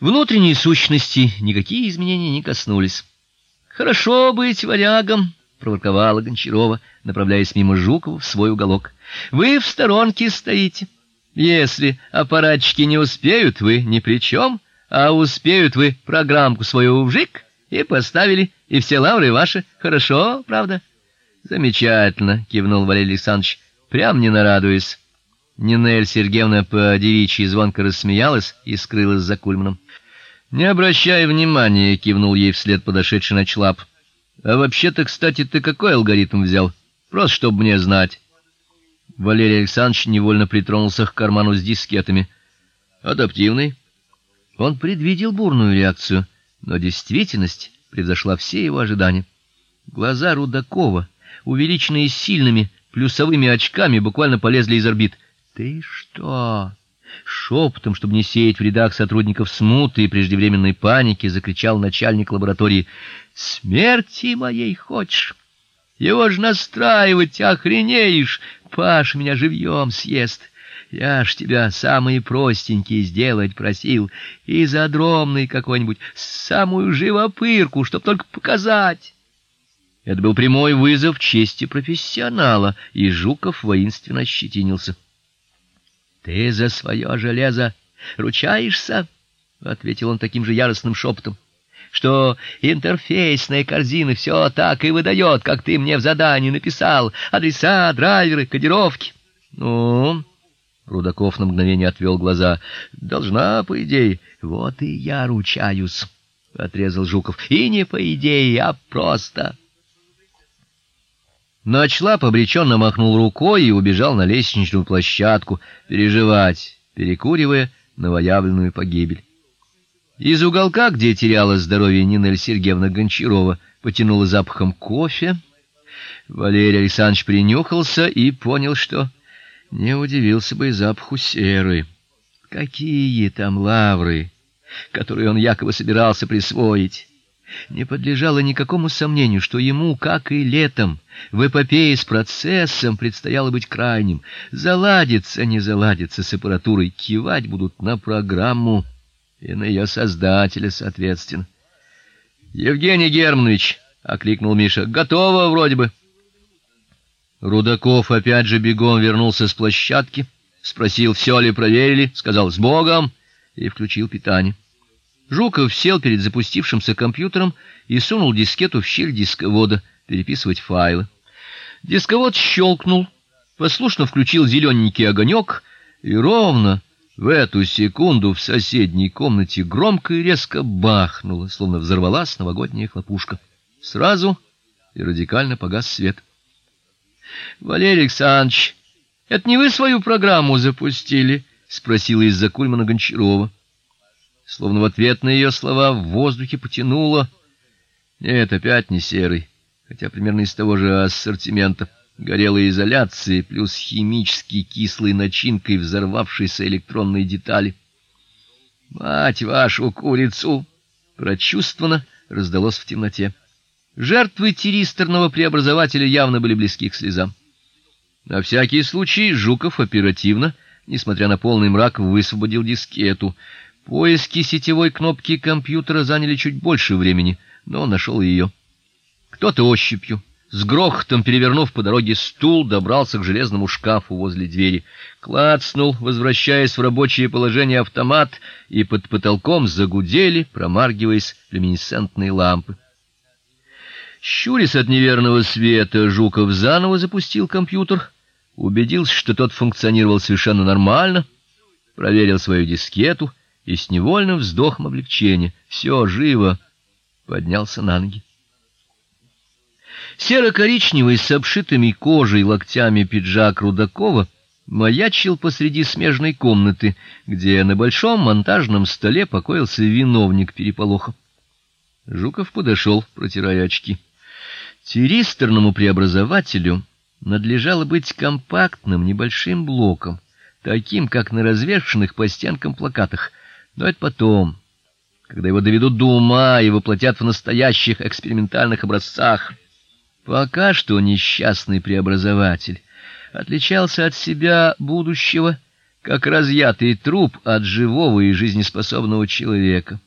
Внутренней сущности никакие изменения не коснулись. Хорошо быть варягом, проворковала Гончарова, направляясь мимо Жукова в свой уголок. Вы в сторонке стоите. Если аппаратчики не успеют, вы ни при чем, а успеют вы программку свою вжик и поставили, и все лавры ваши. Хорошо, правда? Замечательно, кивнул Валерий Александрович. Прям не нарадуюсь. Нинель Сергеевна по девичьи звонко рассмеялась и скрылась за кульманом. Не обращай внимания, кивнул ей вслед подошедший Ночлап. А вообще-то, кстати, ты какой алгоритм взял? Просто чтобы мне знать. Валерий Александрович невольно притронулся к карману с дискетами. Адаптивный. Он предвидел бурную реакцию, но действительность превзошла все его ожидания. Глаза Рудакова, увеличенные сильными плюсовыми очками, буквально полезли из орбит. Ты что? Шепотом, чтобы не сеять в рядах сотрудников смуты и преждевременной паники, закричал начальник лаборатории: "Смерти моей хочешь? Его ж настраивать охренеешь, Паш меня живьем съест. Я ж тебя самые простенькие сделать просил, изодромный какой-нибудь, самую живопырку, чтоб только показать". Это был прямой вызов чести профессионала, и Жуков воинственно ощетинился. Ты за свое железо ручаешься? ответил он таким же яростным шепотом, что интерфейсная корзина все так и выдает, как ты мне в задании написал: адреса, драйверы, кодировки. Ну, Рудаков на мгновение отвел глаза. Должна, по идее. Вот и я ручаюсь, отрезал Жуков. И не по идее, а просто. Ночлап обреченно махнул рукой и убежал на лестничную площадку, переживать, перекуривая новоявленную погибель. Из уголка, где теряла здоровье Нина Сергеевна Гончарова, потянуло запахом кофе. Валерий Александрович принюхался и понял, что не удивился бы и запаху серы. Какие там лавры, которые он якобы собирался присвоить. Не подлежало никакому сомнению, что ему, как и летом, в эпопее с процессом предстояло быть крайним. Заладится, не заладится с аппаратурой, кивать будут на программу и на ее создателя, соответственно. Евгений Германович, окликнул Миша. Готово вроде бы. Рудаков опять же бегом вернулся с площадки, спросил, все ли проверили, сказал: "С Богом" и включил питание. Жуков сел перед запустившимся компьютером и сунул дискету в щель дисковода переписывать файлы. Дисковод щелкнул, послушно включил зелененький огонек, и ровно в эту секунду в соседней комнате громко и резко бахнуло, словно взорвалась новогодняя хлопушка. Сразу и радикально погас свет. Валерий Александрович, это не вы свою программу запустили, спросила из-за кульмана Гончарова. Словно в ответ на ее слова в воздухе потянуло. Нет, опять не серый, хотя примерно из того же ассортимента. Горелой изоляции плюс химически кислой начинкой взорвавшейся электронной детали. Мать вашу курицу, прочувствовано раздалось в темноте. Жертвы тиристорного преобразователя явно были близки к слезам. На всякий случай Жуков оперативно, несмотря на полный мрак, высвободил дискету. Поиски сетевой кнопки компьютера заняли чуть больше времени, но он нашел ее. Кто-то ощупью, с грохотом перевернув по дороге стул, добрался к железному шкафу возле двери. Клацнул, возвращаясь в рабочее положение автомат, и под потолком загудели, промаргиваясь, люминесцентные лампы. Щурясь от неверного света, Жуков заново запустил компьютер, убедился, что тот функционировал совершенно нормально, проверил свою дискету и с невольным вздохом облегчения, все живо, поднялся на ноги. Серо-коричневый с обшитыми кожей локтями пиджак Рудакова маячил посреди смежной комнаты, где на большом монтажном столе покоился виновник переполоха. Жуков подошел, протирая очки. Тиристорному преобразователю надлежало быть компактным небольшим блоком, таким, как на развешанных по стенкам плакатах, но это потом, когда его доведут до ума и воплотят в настоящих экспериментальных образцах. Пока что несчастный преобразователь отличался от себя будущего как разъятый труп от живого и жизнеспособного человека.